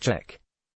Check.